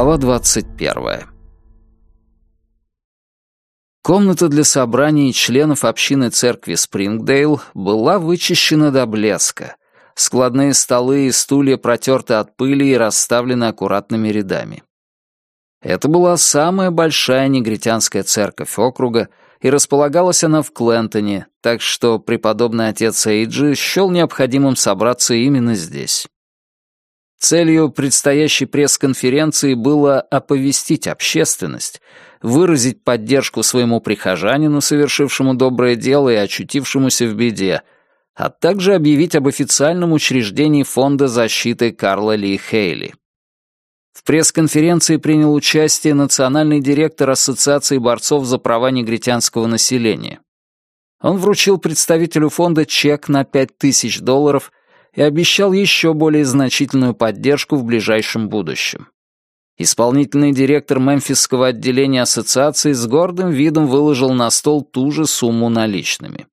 Глава 21. Комната для собраний членов общины церкви Спрингдейл была вычищена до блеска. Складные столы и стулья протерты от пыли и расставлены аккуратными рядами. Это была самая большая негритянская церковь округа, и располагалась она в Клентоне, так что преподобный отец Эйджи счел необходимым собраться именно здесь. Целью предстоящей пресс-конференции было оповестить общественность, выразить поддержку своему прихожанину, совершившему доброе дело и очутившемуся в беде, а также объявить об официальном учреждении Фонда защиты Карла Ли Хейли. В пресс-конференции принял участие национальный директор Ассоциации борцов за права негритянского населения. Он вручил представителю фонда чек на 5000 долларов и обещал еще более значительную поддержку в ближайшем будущем. Исполнительный директор Мемфисского отделения ассоциации с гордым видом выложил на стол ту же сумму наличными.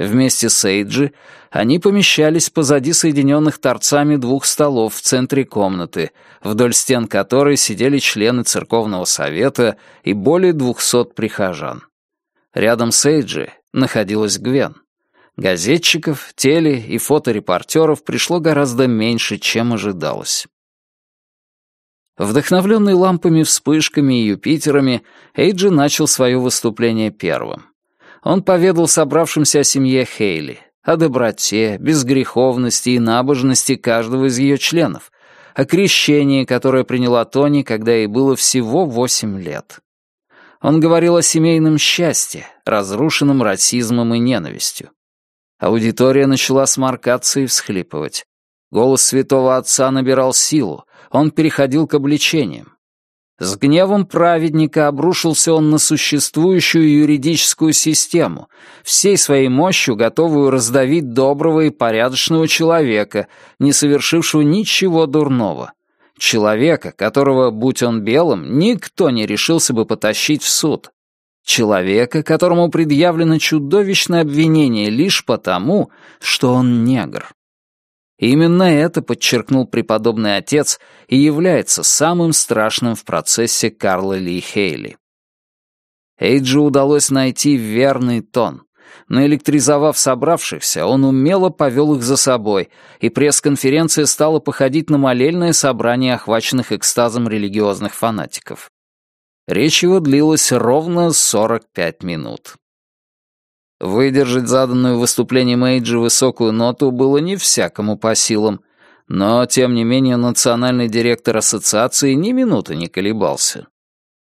Вместе с Эйджи они помещались позади соединенных торцами двух столов в центре комнаты, вдоль стен которой сидели члены церковного совета и более двухсот прихожан. Рядом с Эйджи находилась Гвен. Газетчиков, теле- и фоторепортеров пришло гораздо меньше, чем ожидалось. Вдохновленный лампами, вспышками и Юпитерами, Эйджи начал свое выступление первым. Он поведал собравшимся о семье Хейли, о доброте, безгреховности и набожности каждого из ее членов, о крещении, которое приняла Тони, когда ей было всего восемь лет. Он говорил о семейном счастье, разрушенном расизмом и ненавистью. Аудитория начала сморкаться и всхлипывать. Голос святого отца набирал силу, он переходил к обличениям. С гневом праведника обрушился он на существующую юридическую систему, всей своей мощью готовую раздавить доброго и порядочного человека, не совершившего ничего дурного. Человека, которого, будь он белым, никто не решился бы потащить в суд. Человека, которому предъявлено чудовищное обвинение лишь потому, что он негр. Именно это подчеркнул преподобный отец и является самым страшным в процессе Карла Ли Хейли. Эйджи удалось найти верный тон. Наэлектризовав собравшихся, он умело повел их за собой, и пресс-конференция стала походить на молельное собрание охваченных экстазом религиозных фанатиков. Речь его длилась ровно 45 минут. Выдержать заданную выступлением Эйджи высокую ноту было не всякому по силам, но, тем не менее, национальный директор ассоциации ни минуты не колебался.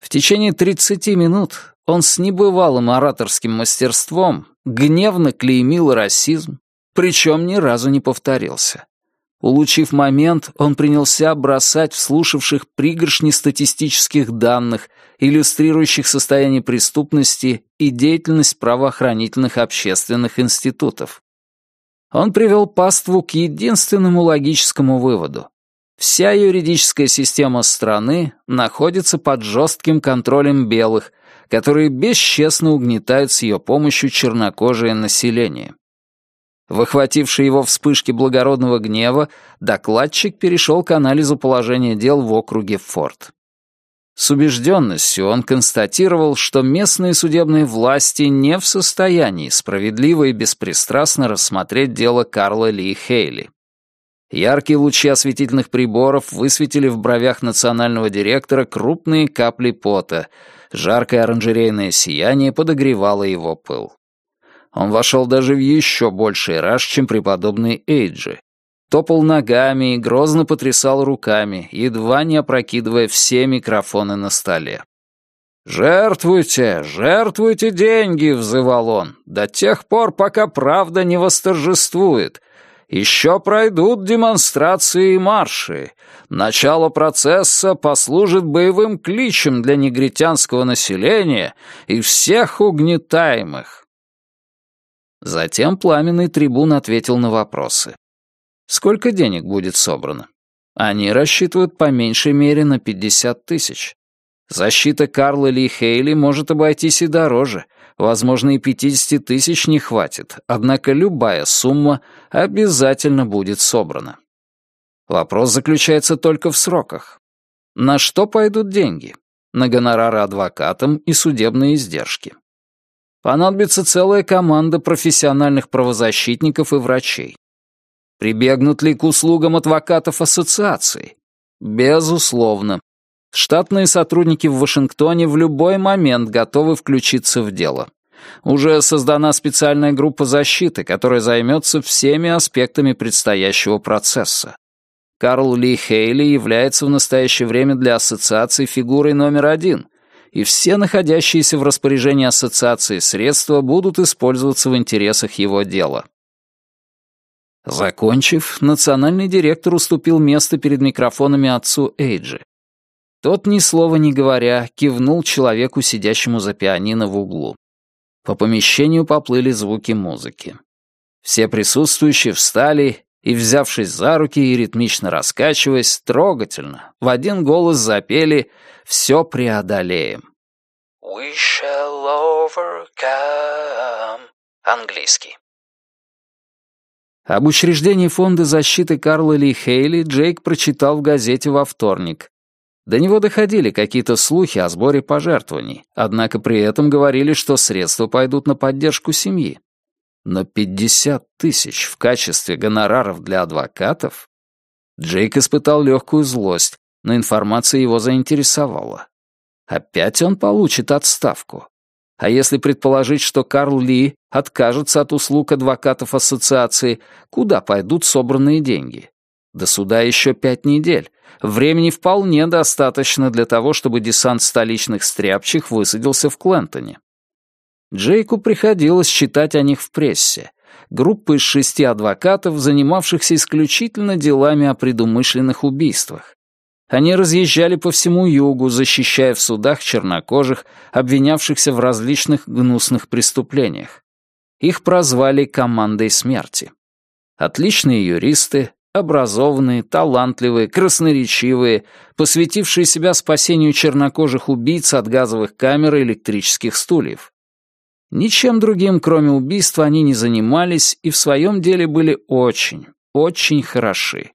В течение 30 минут он с небывалым ораторским мастерством гневно клеймил расизм, причем ни разу не повторился. Улучив момент, он принялся бросать вслушавших пригоршни статистических данных, иллюстрирующих состояние преступности и деятельность правоохранительных общественных институтов. Он привел паству к единственному логическому выводу. Вся юридическая система страны находится под жестким контролем белых, которые бесчестно угнетают с ее помощью чернокожее население. В охватившей его вспышке благородного гнева докладчик перешел к анализу положения дел в округе Форт. С убежденностью он констатировал, что местные судебные власти не в состоянии справедливо и беспристрастно рассмотреть дело Карла Ли Хейли. Яркие лучи осветительных приборов высветили в бровях национального директора крупные капли пота, жаркое оранжерейное сияние подогревало его пыл. Он вошел даже в еще больший раж, чем преподобный Эйджи. Топал ногами и грозно потрясал руками, едва не опрокидывая все микрофоны на столе. «Жертвуйте, жертвуйте деньги!» — взывал он. «До тех пор, пока правда не восторжествует. Еще пройдут демонстрации и марши. Начало процесса послужит боевым кличем для негритянского населения и всех угнетаемых. Затем пламенный трибун ответил на вопросы. Сколько денег будет собрано? Они рассчитывают по меньшей мере на 50 тысяч. Защита Карла Ли Хейли может обойтись и дороже. Возможно, и 50 тысяч не хватит, однако любая сумма обязательно будет собрана. Вопрос заключается только в сроках. На что пойдут деньги? На гонорары адвокатам и судебные издержки. Понадобится целая команда профессиональных правозащитников и врачей. Прибегнут ли к услугам адвокатов ассоциации? Безусловно. Штатные сотрудники в Вашингтоне в любой момент готовы включиться в дело. Уже создана специальная группа защиты, которая займется всеми аспектами предстоящего процесса. Карл Ли Хейли является в настоящее время для ассоциации фигурой номер один, и все находящиеся в распоряжении ассоциации средства будут использоваться в интересах его дела. Закончив, национальный директор уступил место перед микрофонами отцу Эйджи. Тот, ни слова не говоря, кивнул человеку, сидящему за пианино в углу. По помещению поплыли звуки музыки. Все присутствующие встали и, взявшись за руки и ритмично раскачиваясь, трогательно, в один голос запели «Все преодолеем». «We shall overcome» английский. Об учреждении Фонда защиты Карла Ли Хейли Джейк прочитал в газете во вторник. До него доходили какие-то слухи о сборе пожертвований, однако при этом говорили, что средства пойдут на поддержку семьи. Но 50 тысяч в качестве гонораров для адвокатов? Джейк испытал легкую злость, но информация его заинтересовала. Опять он получит отставку. А если предположить, что Карл Ли откажется от услуг адвокатов ассоциации, куда пойдут собранные деньги? До суда еще пять недель. Времени вполне достаточно для того, чтобы десант столичных стряпчих высадился в Клентоне. Джейку приходилось читать о них в прессе. Группа из шести адвокатов, занимавшихся исключительно делами о предумышленных убийствах. Они разъезжали по всему югу, защищая в судах чернокожих, обвинявшихся в различных гнусных преступлениях. Их прозвали «командой смерти». Отличные юристы, образованные, талантливые, красноречивые, посвятившие себя спасению чернокожих убийц от газовых камер и электрических стульев. Ничем другим, кроме убийства, они не занимались и в своем деле были очень, очень хороши.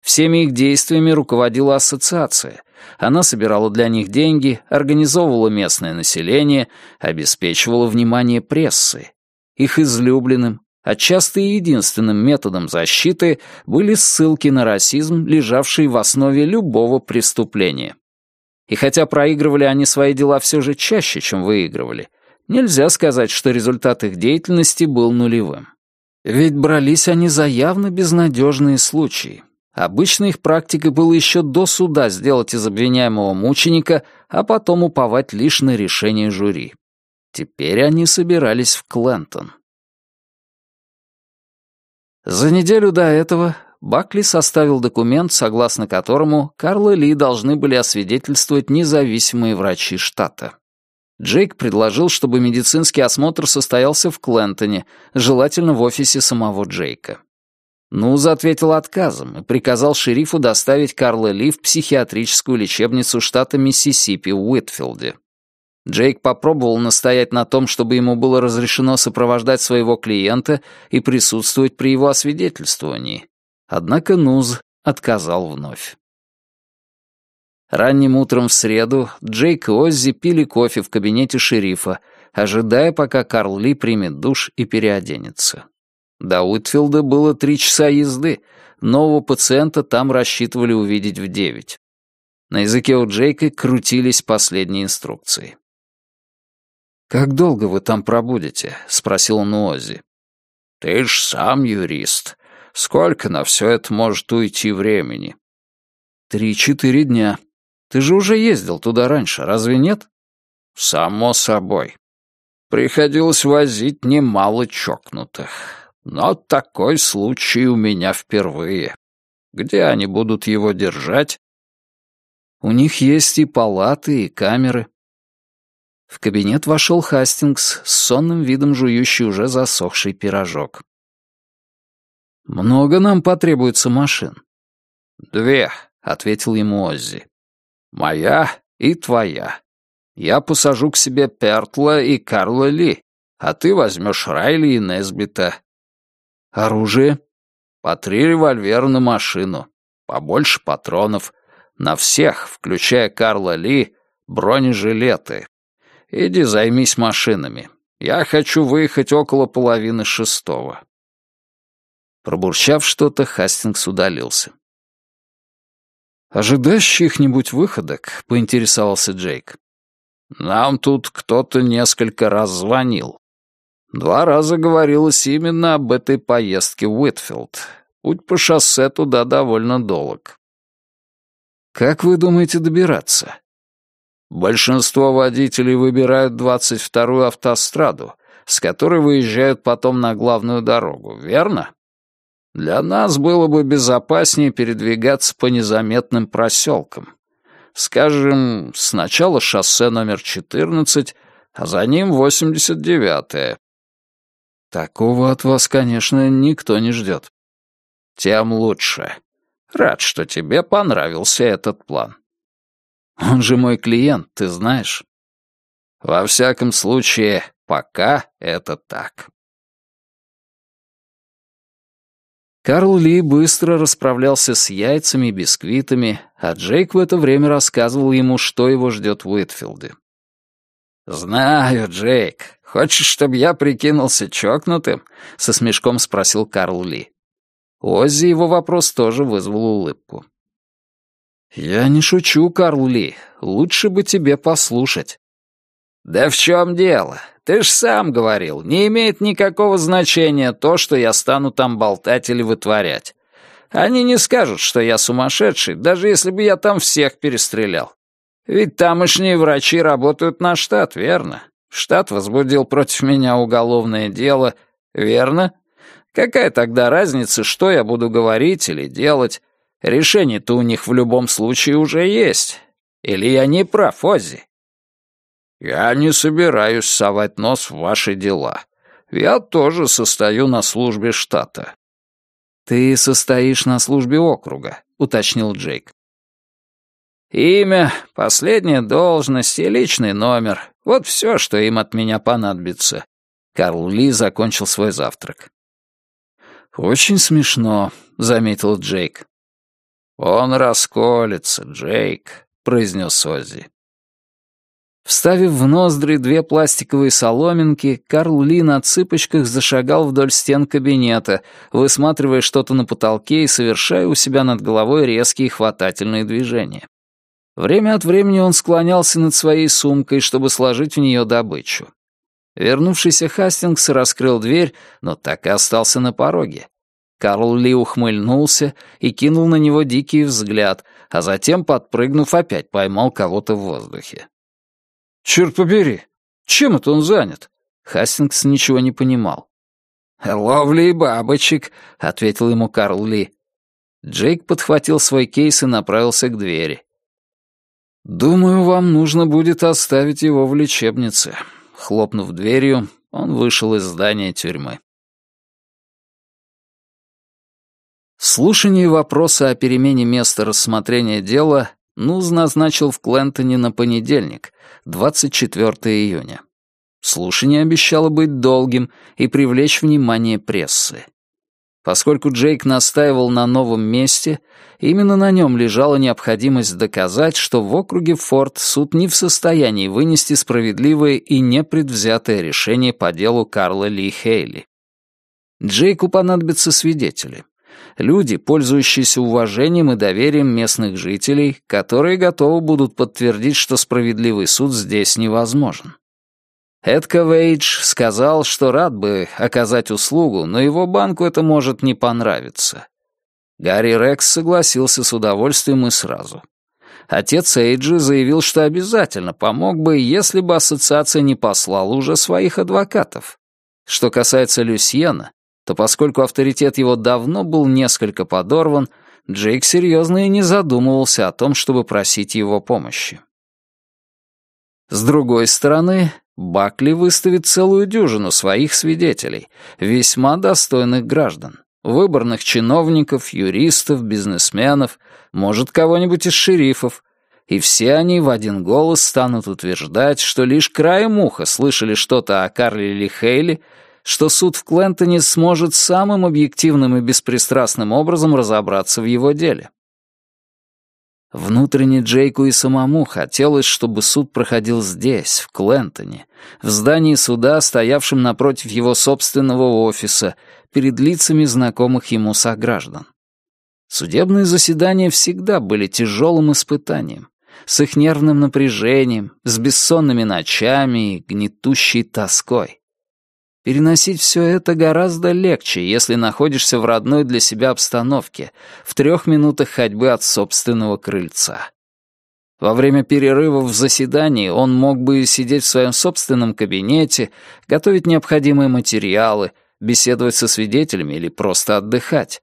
Всеми их действиями руководила ассоциация. Она собирала для них деньги, организовывала местное население, обеспечивала внимание прессы. Их излюбленным, а часто и единственным методом защиты были ссылки на расизм, лежавший в основе любого преступления. И хотя проигрывали они свои дела все же чаще, чем выигрывали, нельзя сказать, что результат их деятельности был нулевым. Ведь брались они за явно безнадежные случаи. Обычно их практикой было еще до суда сделать из обвиняемого мученика, а потом уповать лишь на решение жюри. Теперь они собирались в Клентон. За неделю до этого Бакли составил документ, согласно которому Карла Ли должны были освидетельствовать независимые врачи штата. Джейк предложил, чтобы медицинский осмотр состоялся в Клентоне, желательно в офисе самого Джейка. Нуз ответил отказом и приказал шерифу доставить Карла Ли в психиатрическую лечебницу штата Миссисипи в Уитфилде. Джейк попробовал настоять на том, чтобы ему было разрешено сопровождать своего клиента и присутствовать при его освидетельствовании. Однако Нуз отказал вновь. Ранним утром в среду Джейк и Оззи пили кофе в кабинете шерифа, ожидая, пока Карл Ли примет душ и переоденется. До Уитфилда было три часа езды, нового пациента там рассчитывали увидеть в девять. На языке у Джейка крутились последние инструкции. «Как долго вы там пробудете?» — спросил он у Оззи. «Ты ж сам юрист. Сколько на все это может уйти времени?» «Три-четыре дня. Ты же уже ездил туда раньше, разве нет?» «Само собой. Приходилось возить немало чокнутых. Но такой случай у меня впервые. Где они будут его держать? У них есть и палаты, и камеры. В кабинет вошел Хастингс с сонным видом жующий уже засохший пирожок. «Много нам потребуется машин?» «Две», — ответил ему Оззи. «Моя и твоя. Я посажу к себе Пертла и Карла Ли, а ты возьмешь Райли и Несбита. Оружие? По три револьвера на машину. Побольше патронов. На всех, включая Карла Ли, бронежилеты. Иди займись машинами. Я хочу выехать около половины шестого». Пробурчав что-то, Хастингс удалился. «Ожидаешь чьих-нибудь выходок?» — поинтересовался Джейк. «Нам тут кто-то несколько раз звонил. Два раза говорилось именно об этой поездке в Уитфилд. Путь по шоссе туда довольно долг». «Как вы думаете добираться?» «Большинство водителей выбирают 22-ю автостраду, с которой выезжают потом на главную дорогу, верно?» Для нас было бы безопаснее передвигаться по незаметным проселкам. Скажем, сначала шоссе номер 14, а за ним 89-е. Такого от вас, конечно, никто не ждет. Тем лучше. Рад, что тебе понравился этот план. Он же мой клиент, ты знаешь. Во всяком случае, пока это так. Карл Ли быстро расправлялся с яйцами и бисквитами, а Джейк в это время рассказывал ему, что его ждет в Уитфилде. «Знаю, Джейк. Хочешь, чтобы я прикинулся чокнутым?» — со смешком спросил Карл Ли. Оззи его вопрос тоже вызвал улыбку. «Я не шучу, Карл Ли. Лучше бы тебе послушать». «Да в чем дело? Ты ж сам говорил, не имеет никакого значения то, что я стану там болтать или вытворять. Они не скажут, что я сумасшедший, даже если бы я там всех перестрелял. Ведь тамошние врачи работают на штат, верно? Штат возбудил против меня уголовное дело, верно? Какая тогда разница, что я буду говорить или делать? Решение-то у них в любом случае уже есть. Или я не прав, Оззи? «Я не собираюсь совать нос в ваши дела. Я тоже состою на службе штата». «Ты состоишь на службе округа», — уточнил Джейк. «Имя, последняя должность и личный номер. Вот все, что им от меня понадобится». Карл Ли закончил свой завтрак. «Очень смешно», — заметил Джейк. «Он расколется, Джейк», — произнес Оззи. Вставив в ноздри две пластиковые соломинки, Карл Ли на цыпочках зашагал вдоль стен кабинета, высматривая что-то на потолке и совершая у себя над головой резкие хватательные движения. Время от времени он склонялся над своей сумкой, чтобы сложить в нее добычу. Вернувшийся Хастингс раскрыл дверь, но так и остался на пороге. Карл Ли ухмыльнулся и кинул на него дикий взгляд, а затем, подпрыгнув, опять поймал кого-то в воздухе. «Черт побери! Чем это он занят?» Хастингс ничего не понимал. «Ловли бабочек», — ответил ему Карл Ли. Джейк подхватил свой кейс и направился к двери. «Думаю, вам нужно будет оставить его в лечебнице». Хлопнув дверью, он вышел из здания тюрьмы. Слушание вопроса о перемене места рассмотрения дела Нуз назначил в Клентоне на понедельник, 24 июня. Слушание обещало быть долгим и привлечь внимание прессы. Поскольку Джейк настаивал на новом месте, именно на нем лежала необходимость доказать, что в округе Форд суд не в состоянии вынести справедливое и непредвзятое решение по делу Карла Ли Хейли. Джейку понадобятся свидетели люди, пользующиеся уважением и доверием местных жителей, которые готовы будут подтвердить, что справедливый суд здесь невозможен. Эд Вейдж сказал, что рад бы оказать услугу, но его банку это может не понравиться. Гарри Рекс согласился с удовольствием и сразу. Отец Эйджи заявил, что обязательно помог бы, если бы ассоциация не послала уже своих адвокатов. Что касается Люсьена, то поскольку авторитет его давно был несколько подорван, Джейк серьезно и не задумывался о том, чтобы просить его помощи. С другой стороны, Бакли выставит целую дюжину своих свидетелей, весьма достойных граждан, выборных чиновников, юристов, бизнесменов, может, кого-нибудь из шерифов, и все они в один голос станут утверждать, что лишь краем уха слышали что-то о Карле или Хейли что суд в Клентоне сможет самым объективным и беспристрастным образом разобраться в его деле. Внутренне Джейку и самому хотелось, чтобы суд проходил здесь, в Клентоне, в здании суда, стоявшем напротив его собственного офиса, перед лицами знакомых ему сограждан. Судебные заседания всегда были тяжелым испытанием, с их нервным напряжением, с бессонными ночами и гнетущей тоской. Переносить все это гораздо легче, если находишься в родной для себя обстановке, в трех минутах ходьбы от собственного крыльца. Во время перерывов в заседании он мог бы сидеть в своем собственном кабинете, готовить необходимые материалы, беседовать со свидетелями или просто отдыхать.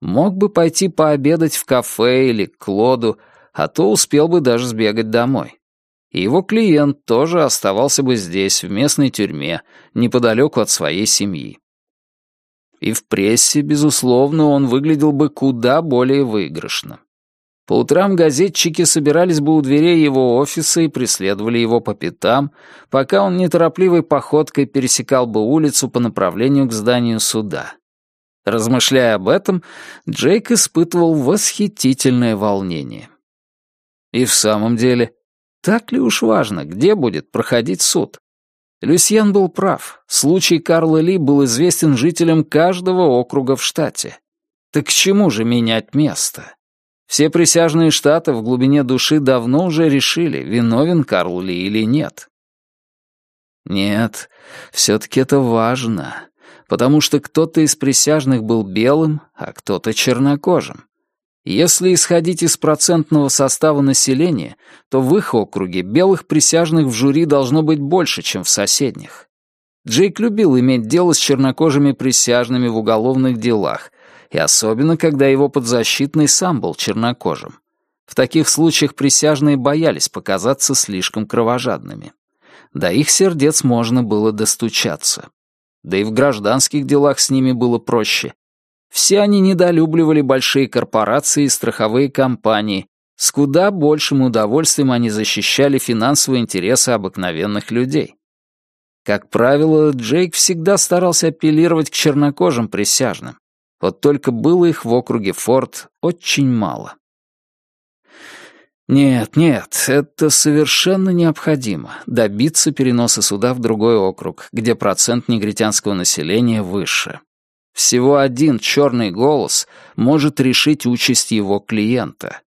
Мог бы пойти пообедать в кафе или к Клоду, а то успел бы даже сбегать домой и его клиент тоже оставался бы здесь, в местной тюрьме, неподалеку от своей семьи. И в прессе, безусловно, он выглядел бы куда более выигрышно. По утрам газетчики собирались бы у дверей его офиса и преследовали его по пятам, пока он неторопливой походкой пересекал бы улицу по направлению к зданию суда. Размышляя об этом, Джейк испытывал восхитительное волнение. И в самом деле, так ли уж важно, где будет проходить суд? Люсьен был прав. Случай Карла Ли был известен жителям каждого округа в штате. Так к чему же менять место? Все присяжные штата в глубине души давно уже решили, виновен Карл Ли или нет. Нет, все-таки это важно, потому что кто-то из присяжных был белым, а кто-то чернокожим. Если исходить из процентного состава населения, то в их округе белых присяжных в жюри должно быть больше, чем в соседних. Джейк любил иметь дело с чернокожими присяжными в уголовных делах, и особенно, когда его подзащитный сам был чернокожим. В таких случаях присяжные боялись показаться слишком кровожадными. До их сердец можно было достучаться. Да и в гражданских делах с ними было проще. Все они недолюбливали большие корпорации и страховые компании. С куда большим удовольствием они защищали финансовые интересы обыкновенных людей. Как правило, Джейк всегда старался апеллировать к чернокожим присяжным. Вот только было их в округе Форд очень мало. Нет, нет, это совершенно необходимо — добиться переноса суда в другой округ, где процент негритянского населения выше. Всего один черный голос может решить участь его клиента.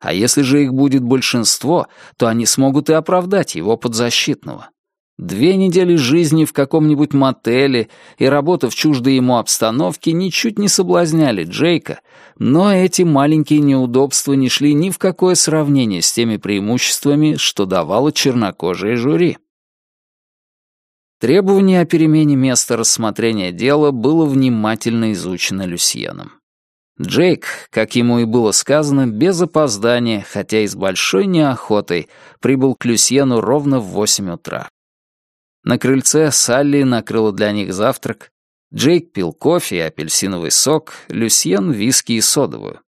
А если же их будет большинство, то они смогут и оправдать его подзащитного. Две недели жизни в каком-нибудь мотеле и работа в чуждой ему обстановке ничуть не соблазняли Джейка, но эти маленькие неудобства не шли ни в какое сравнение с теми преимуществами, что давало чернокожее жюри. Требование о перемене места рассмотрения дела было внимательно изучено Люсьеном. Джейк, как ему и было сказано, без опоздания, хотя и с большой неохотой, прибыл к Люсьену ровно в восемь утра. На крыльце Салли накрыла для них завтрак. Джейк пил кофе и апельсиновый сок, Люсьен — виски и содовую.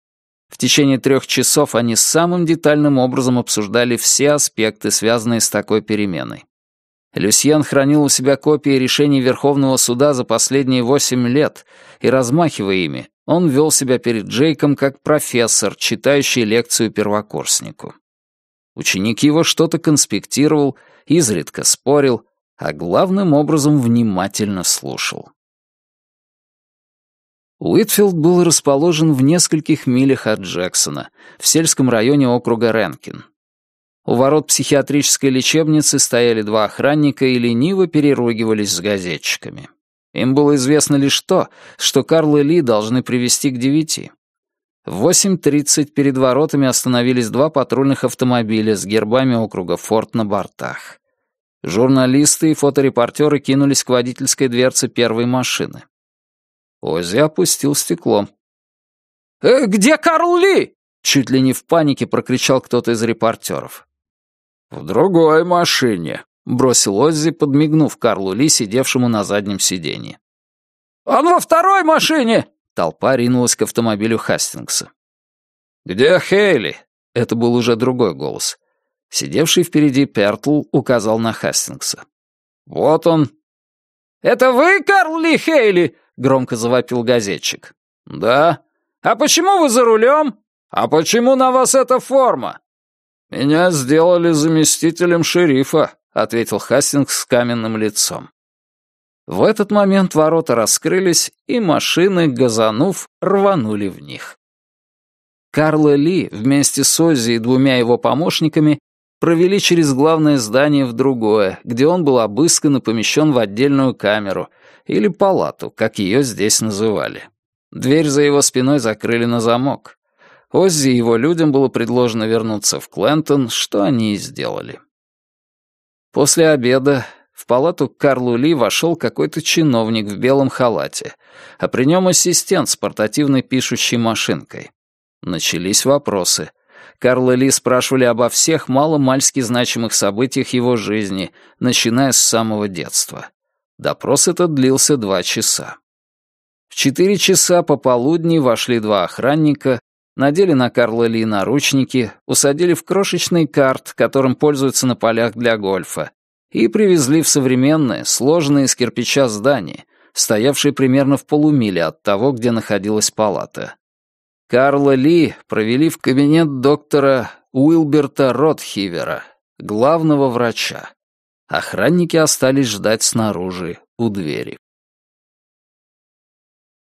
В течение трех часов они самым детальным образом обсуждали все аспекты, связанные с такой переменой. Люсьен хранил у себя копии решений Верховного суда за последние восемь лет, и, размахивая ими, он вел себя перед Джейком как профессор, читающий лекцию первокурснику. Ученик его что-то конспектировал, изредка спорил, а главным образом внимательно слушал. Уитфилд был расположен в нескольких милях от Джексона, в сельском районе округа Ренкин. У ворот психиатрической лечебницы стояли два охранника и лениво переругивались с газетчиками. Им было известно лишь то, что Карл и Ли должны привести к девяти. В 8.30 перед воротами остановились два патрульных автомобиля с гербами округа Форт на бортах. Журналисты и фоторепортеры кинулись к водительской дверце первой машины. Оззи опустил стекло. «Э, «Где Карл Ли?» — чуть ли не в панике прокричал кто-то из репортеров. «В другой машине», — бросил Оззи, подмигнув Карлу Ли, сидевшему на заднем сиденье. «Он во второй машине!» Толпа ринулась к автомобилю Хастингса. «Где Хейли?» — это был уже другой голос. Сидевший впереди Пертл указал на Хастингса. «Вот он». «Это вы, Карл Ли Хейли?» — громко завопил газетчик. «Да». «А почему вы за рулем?» «А почему на вас эта форма?» «Меня сделали заместителем шерифа», — ответил Хастингс с каменным лицом. В этот момент ворота раскрылись, и машины, газанув, рванули в них. Карла Ли вместе с Оззи и двумя его помощниками провели через главное здание в другое, где он был обыскан и помещен в отдельную камеру, или палату, как ее здесь называли. Дверь за его спиной закрыли на замок. Оззи и его людям было предложено вернуться в Клентон, что они и сделали. После обеда в палату к Карлу Ли вошел какой-то чиновник в белом халате, а при нем ассистент с портативной пишущей машинкой. Начались вопросы. Карла Ли спрашивали обо всех мало-мальски значимых событиях его жизни, начиная с самого детства. Допрос этот длился два часа. В четыре часа пополудни вошли два охранника, надели на Карла Ли наручники, усадили в крошечный карт, которым пользуются на полях для гольфа, и привезли в современное, сложное из кирпича здание, стоявшее примерно в полумиле от того, где находилась палата. Карла Ли провели в кабинет доктора Уилберта Ротхивера, главного врача. Охранники остались ждать снаружи, у двери.